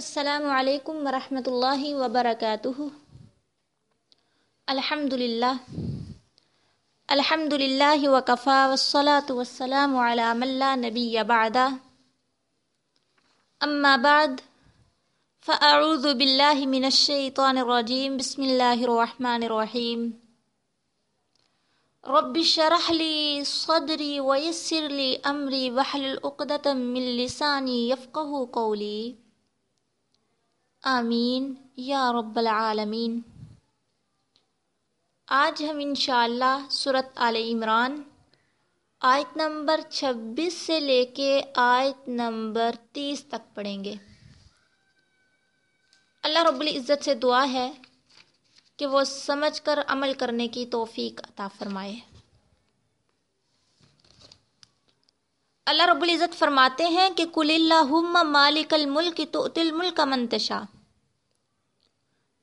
السلام عليكم ورحمة الله وبركاته. الحمد لله. الحمد لله وكفى والصلاة والسلام على من لا نبي بعد أما بعد فأعوذ بالله من الشيطان الرجيم. بسم الله الرحمن الرحيم. رب اشرح لي صدري ويسر لي أمري وحل الأقدة من لساني يفقه قولي. آمین. یا رب العالمین. آج ہم انشاءاللہ صورت آل عمران آیت نمبر چھبیس سے لے کے آیت نمبر تیس تک پڑھیں گے. اللہ رب العزت سے دعا ہے کہ وہ سمجھ کر عمل کرنے کی توفیق عطا فرمائے. اللہ رب العزت فرماتے ہیں کہ کل اللہ مالک الملک تو تل ملک منتشا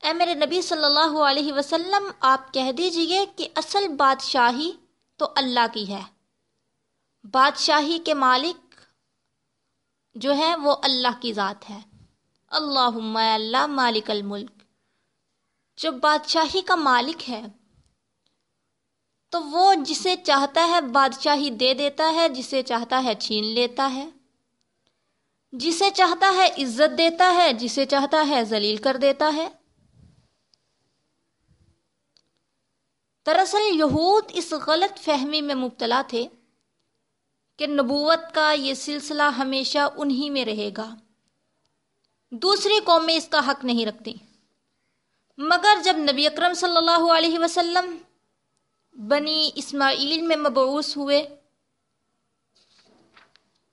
اے میرے نبی صلی اللہ علیہ وسلم، آپ کہہ دیجیے کہ اصل بادشاہی تو اللہ کی ہے۔ بادشاہی کے مالک جو ہے وہ اللہ کی ذات ہے اللہ اللہ مالک الملک۔ جو بادشاہی کا مالک ہے تو وہ جسے چاہتا ہے بادشاہی دے دیتا ہے، جسے چاہتا ہے چھین لیتا ہے۔ جسے چاہتا ہے عزت دیتا ہے، جسے چاہتا ہے ذلیل کر دیتا ہے۔ دراصل یہود اس غلط فہمی میں مبتلا تھے کہ نبوت کا یہ سلسلہ ہمیشہ انہی میں رہے گا۔ دوسری قومیں اس کا حق نہیں رکھتی مگر جب نبی اکرم صلی اللہ علیہ وسلم بنی اسماعیل میں مبعوث ہوئے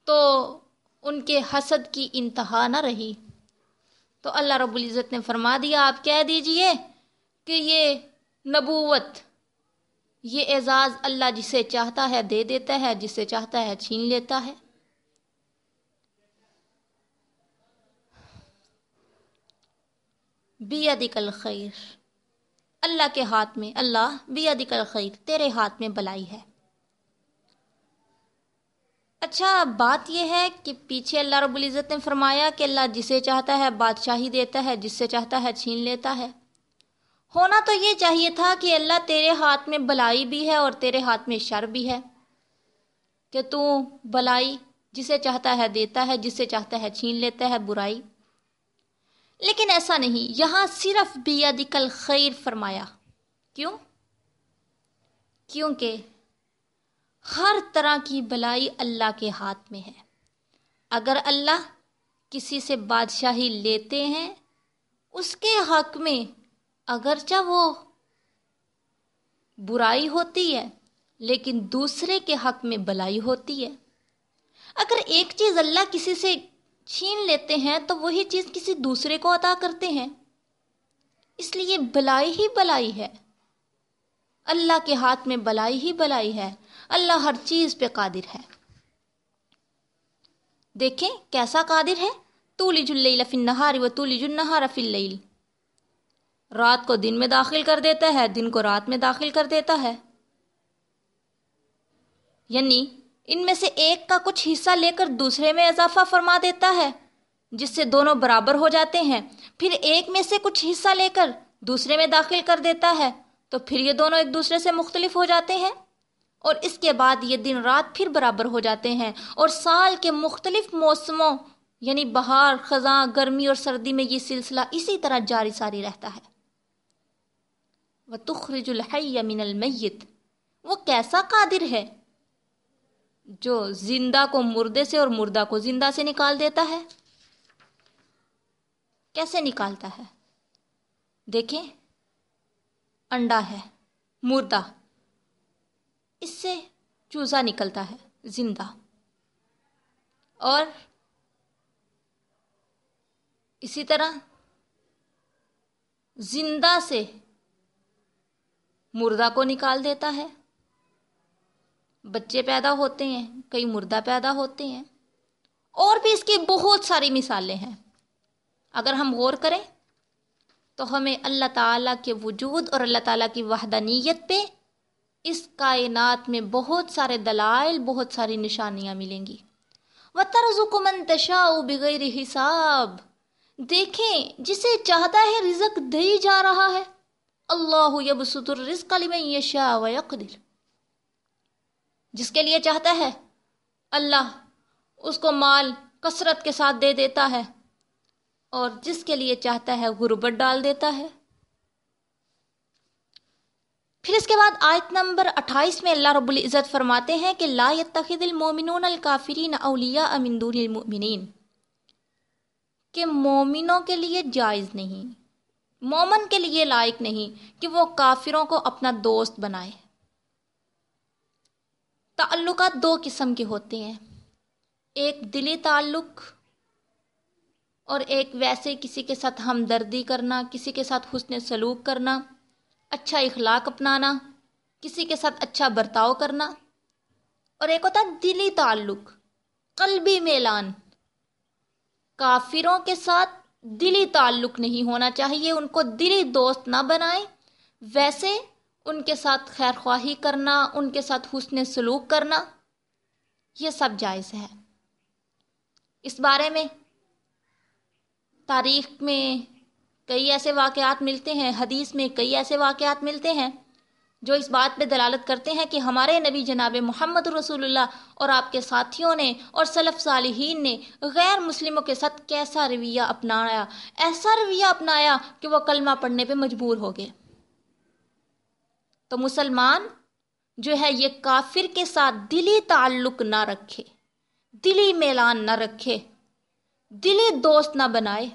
تو ان کے حسد کی انتہا نہ رہی۔ تو اللہ رب العزت نے فرما دیا، آپ کہہ دیجیے کہ یہ نبوت، یہ اعزاز اللہ جسے چاہتا ہے دے دیتا ہے، جسے چاہتا ہے چھین لیتا ہے۔ بیدک الخیر۔ اللہ کے ہاتھ میں، اللہ بیدک الخیر تیرے ہاتھ میں بلائی ہے۔ اچھا بات یہ ہے کہ پیچھے اللہ رب العزت نے فرمایا کہ اللہ جسے چاہتا ہے بادشاہی دیتا ہے جس سے چاہتا ہے چھین لیتا ہے۔ ہونا تو یہ چاہیے تھا کہ اللہ تیرے ہاتھ میں بلائی بھی ہے اور تیرے ہاتھ میں شر بھی ہے۔ کہ تو بلائی جسے چاہتا ہے دیتا ہے، جسے چاہتا ہے چھین لیتا ہے، برائی۔ لیکن ایسا نہیں، یہاں صرف بیدک الخیر فرمایا۔ کیوں؟ کیونکہ ہر طرح کی بلائی اللہ کے ہاتھ میں ہے۔ اگر اللہ کسی سے بادشاہی لیتے ہیں، اس کے حق میں اگرچہ وہ برائی ہوتی ہے، لیکن دوسرے کے حق میں بلائی ہوتی ہے۔ اگر ایک چیز اللہ کسی سے چھین لیتے ہیں تو وہی چیز کسی دوسرے کو عطا کرتے ہیں۔ اس لیے بلائی ہی بلائی ہے۔ اللہ کے ہاتھ میں بلائی ہی بلائی ہے۔ اللہ ہر چیز پہ قادر ہے۔ دیکھیں کیسا قادر ہے۔ تولی جل فی النہار و تولی جنہار فی اللیل۔ رات کو دن میں داخل کر دیتا ہے، دن کو رات میں داخل کر دیتا ہے۔ یعنی ان میں سے ایک کا کچھ حصہ لے کر دوسرے میں اضافہ فرما دیتا ہے، جس سے دونوں برابر ہو جاتے ہیں۔ پھر ایک میں سے کچھ حصہ لے کر دوسرے میں داخل کر دیتا ہے، تو پھر یہ دونوں ایک دوسرے سے مختلف ہو جاتے ہیں۔ اور اس کے بعد یہ دن رات پھر برابر ہو جاتے ہیں۔ اور سال کے مختلف موسموں یعنی بہار، خزاں، گرمی اور سردی میں یہ سلسلہ اسی طرح جاری ساری رہتا ہے۔ وہ تخرج الحی من المیت وہ کیسا قادر ہے؟ جو زندہ کو مردے سے اور مردہ کو زندہ سے نکال دیتا ہے؟ کیسے نکالتا ہے؟ دیکھیں، انڈا ہے، مردہ۔ اس سے چوزا نکلتا ہے، زندہ۔ اور اسی طرح زندہ سے مردہ کو نکال دیتا ہے۔ بچے پیدا ہوتے ہیں، کئی مردہ پیدا ہوتے ہیں۔ اور بھی اس کی بہت ساری مثالیں ہیں۔ اگر ہم غور کریں تو ہمیں اللہ تعالیٰ کے وجود اور اللہ تعالیٰ کی وحدانیت پہ اس کائنات میں بہت سارے دلائل، بہت ساری نشانیاں ملیں گی۔ و طرز کو منتشا بغیر حساب۔ دیکھیں، جسے چاہتا ہے رزق دے جا رہا ہے۔ اللہ یبسط الرزق لمن یشاء ویقدر۔ جس کے لیے چاہتا ہے۔ اللہ اس کو مال کثرت کے ساتھ دے دیتا ہے اور جس کے لیے چاہتا ہے غربت ڈال دیتا ہے۔ پھر اس کے بعد آیت نمبر اٹھائیس میں اللہ رب العزت فرماتے ہیں کہ لا يتخذ المومنون الکافرین اولیاء من دون المؤمنین۔ کہ مومنوں کے لیے جائز نہیں، مومن کے لیے لائق نہیں کہ وہ کافروں کو اپنا دوست بنائے۔ تعلقات دو قسم کے ہوتے ہیں۔ ایک دلی تعلق اور ایک ویسے کسی کے ساتھ ہمدردی کرنا، کسی کے ساتھ حسن سلوک کرنا اچھا اخلاق اپنانا، کسی کے ساتھ اچھا برتاؤ کرنا۔ اور ایک ہوتا ہے دلی تعلق، قلبی میلان۔ کافروں کے ساتھ دلی تعلق نہیں ہونا چاہیے، ان کو دلی دوست نہ بنائیں۔ ویسے ان کے ساتھ خیر خواہی کرنا، ان کے ساتھ حسن سلوک کرنا، یہ سب جائز ہے۔ اس بارے میں تاریخ میں کئی ایسے واقعات ملتے ہیں، حدیث میں کئی ایسے واقعات ملتے ہیں جو اس بات پہ دلالت کرتے ہیں کہ ہمارے نبی جناب محمد رسول اللہ اور آپ کے ساتھیوں نے اور صلف صالحین نے غیر مسلموں کے ساتھ کیسا رویہ اپنایا، ایسا رویہ اپنایا کہ وہ کلمہ پڑھنے پہ مجبور ہو گئے۔ تو مسلمان جو ہے یہ کافر کے ساتھ دلی تعلق نہ رکھے، دلی میلان نہ رکھے، دلی دوست نہ بنائے،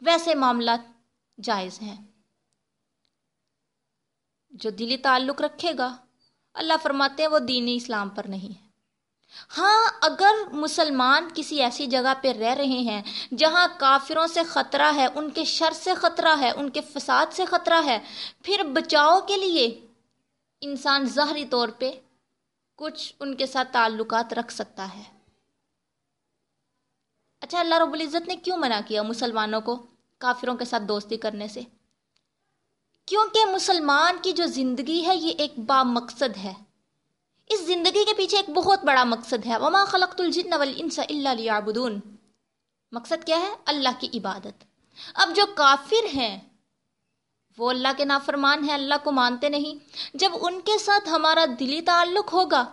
ویسے معاملات جائز ہیں۔ جو دلی تعلق رکھے گا، اللہ فرماتے ہیں وہ دین اسلام پر نہیں ہے۔ ہاں اگر مسلمان کسی ایسی جگہ پہ رہ رہے ہیں جہاں کافروں سے خطرہ ہے، ان کے شر سے خطرہ ہے، ان کے فساد سے خطرہ ہے، پھر بچاؤ کے لیے انسان ظاہری طور پہ کچھ ان کے ساتھ تعلقات رکھ سکتا ہے۔ اچھا اللہ رب العزت نے کیوں منع کیا مسلمانوں کو کافروں کے ساتھ دوستی کرنے سے؟ کیونکہ مسلمان کی جو زندگی ہے، یہ ایک با مقصد ہے۔ اس زندگی کے پیچھے ایک بہت بڑا مقصد ہے۔ وما خلقت الجن والانس الا ليعبدون۔ مقصد کیا ہے؟ اللہ کی عبادت۔ اب جو کافر ہیں وہ اللہ کے نافرمان ہیں، اللہ کو مانتے نہیں۔ جب ان کے ساتھ ہمارا دلی تعلق ہوگا،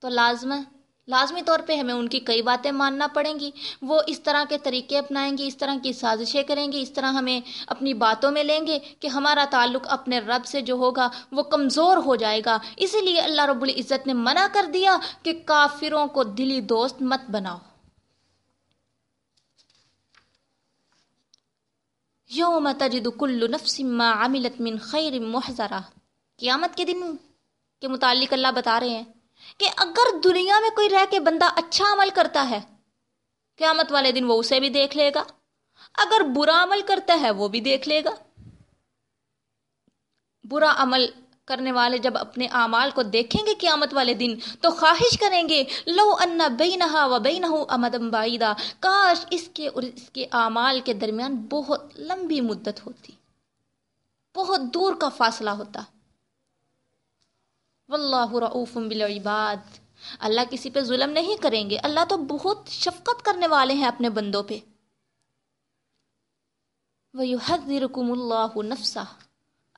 تو لازم ہے لازمی طور پہ ہمیں ان کی کئی باتیں ماننا پڑیں گی۔ وہ اس طرح کے طریقے اپنائیں گے اس طرح کی سازشیں کریں گے اس طرح ہمیں اپنی باتوں میں لیں گے کہ ہمارا تعلق اپنے رب سے جو ہوگا، وہ کمزور ہو جائے گا۔ اسی لیے اللہ رب العزت نے منع کر دیا کہ کافروں کو دلی دوست مت بناؤ۔ یوم تجد کل نفس ما عملت من خیر محضرہ۔ قیامت کے دن کے متعلق اللہ بتا رہے ہیں کہ اگر دنیا میں کوئی رہ کے بندہ اچھا عمل کرتا ہے، قیامت والے دن وہ اسے بھی دیکھ لے گا۔ اگر برا عمل کرتا ہے، وہ بھی دیکھ لے گا۔ برا عمل کرنے والے جب اپنے اعمال کو دیکھیں گے قیامت والے دن، تو خواہش کریں گے، لو ان بینہا و بینہ امدم بعیدہ کاش اس کے اور اس کے اعمال کے درمیان بہت لمبی مدت ہوتی، بہت دور کا فاصلہ ہوتا۔ واللہ رعوف بالعباد۔ اللہ کسی پہ ظلم نہیں کریں گے، اللہ تو بہت شفقت کرنے والے ہیں اپنے بندوں پہ۔ وَيُحَذِّرُكُمُ اللَّهُ نَفْسَهُ۔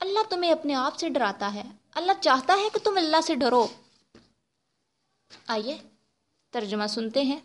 اللہ تمہیں اپنے آپ سے ڈراتا ہے۔ اللہ چاہتا ہے کہ تم اللہ سے ڈرو۔ آئیے، ترجمہ سنتے ہیں۔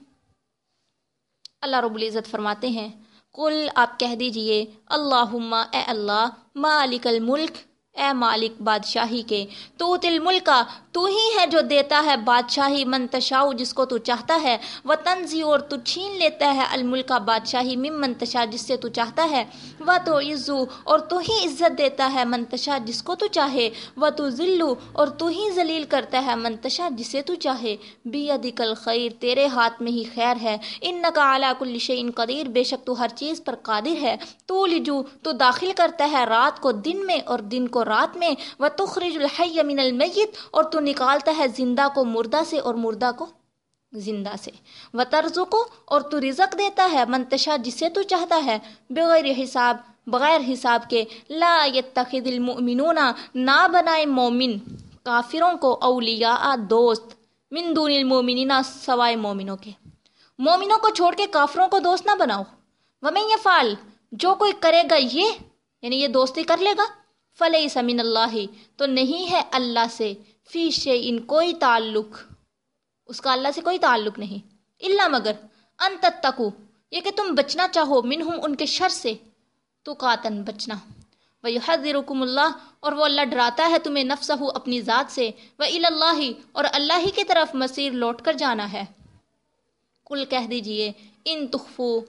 اللہ رب العزت فرماتے ہیں کل آپ کہہ دیجیے، اللہم اے اللہ، مالک الملک، اے مالک بادشاہی کے تو تل ملک تو ہی ہے جو دیتا ہے بادشاہی منتشاؤ جس کو تو چاہتا ہے و تنزی اور تو چھین لیتا ہے الملکا بادشاہی مم منتشا جس سے تو چاہتا ہے۔ و تو عزو اور تو ہی عزت دیتا ہے منتشا جس کو تو چاہے۔ و تو ذلو اور تو ہی ذلیل کرتا ہے منتشا جسے تو چاہے۔ بی ادکل خیر تیرے ہاتھ میں ہی خیر ہے۔ ان کا اعلیٰ کل شعین قدیر، بے شک تو ہر چیز پر قادر ہے۔ تو لجو تو داخل کرتا ہے رات کو دن میں اور دن کو رات میں۔ و تخرج الحی من المیت اور تو نکالتا ہے زندہ کو مردہ سے اور مردہ کو زندہ سے۔ و طرز کو اور تو رزق دیتا ہے منتشا جسے تو چاہتا ہے، بغیر حساب بغیر حساب کے۔ لا يتخذ المؤمنون، نہ بنائے مومن۔ کافروں کو اولیاء، دوست۔ من دون المومنین سوائے مومنوں کے۔ مومنوں کو چھوڑ کے کافروں کو دوست نہ بناؤ۔ ومن یفعل جو کوئی کرے گا یہ یعنی یہ دوستی کر لے گا۔ فلئی سمین اللہ تو نہیں ہے اللہ سے۔ فی ان کوئی تعلق، اس کا اللہ سے کوئی تعلق نہیں۔ اللہ مگر ان تتقو، یہ کہ تم بچنا چاہو، منہم ان کے شر سے۔ تو قاتن بچنا۔ وَيُحَذِّرُكُمُ اللَّهُ اور وہ اللہ ڈراتا ہے تمہیں نفسہ اپنی ذات سے۔ وَإِلَى اللَّهِ اور اللہ ہی کی طرف مسیر لوٹ کر جانا ہے۔ کل کہہ دیجیے، ان تخفو،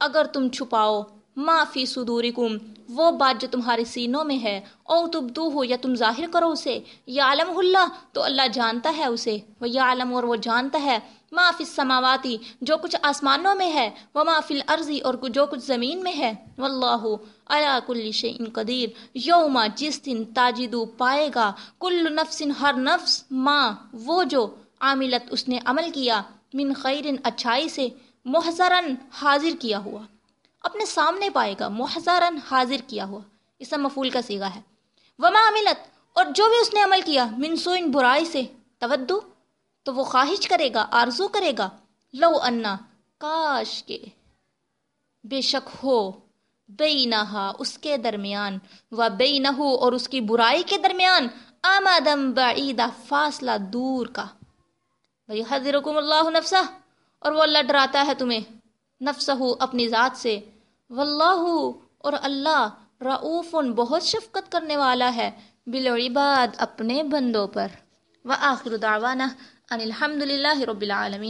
اگر تم چھپاؤ۔ ما فی صدورکم، وہ بات جو تمہارے سینوں میں ہے، او تبدو ہو یا تم ظاہر کرو اسے یا علم اللہ، تو اللہ جانتا ہے اسے، وہ یا علم اور وہ جانتا ہے، ما فی السماواتی، جو کچھ آسمانوں میں ہے وہ ما فی الارضی اور جو کچھ زمین میں ہے، واللہ علا کل شیء قدیر یوما جس دن تاجدو پائے گا، کل نفس ہر نفس، ما، وہ جو عاملت اس نے عمل کیا، من خیر اچھائی سے، محضرن حاضر کیا ہوا۔ اپنے سامنے پائے گا محضرن حاضر کیا ہوا۔ اس مفول کا سیگا ہے۔ وما عملت، اور جو بھی اس نے عمل کیا منسوئن برائی سے۔ تودو، تو وہ خواہش کرے گا، آرزو کرے گا۔ لو انا، کاش کے بے شک ہو بے اس کے درمیان۔ و بے اور اس کی برائی کے درمیان۔ آمادم بعیدہ فاصلہ دور کا۔ بھائی حضرکم اللہ نفسہ اور وہ اللہ ڈراتا ہے تمہیں۔ نفسہ اپنی ذات سے۔ واللہ اور اللہ رعوف بہت شفقت کرنے والا ہے بالعباد اپنے بندوں پر۔ وآخر دعوانا ان الحمد للہ رب العالمین۔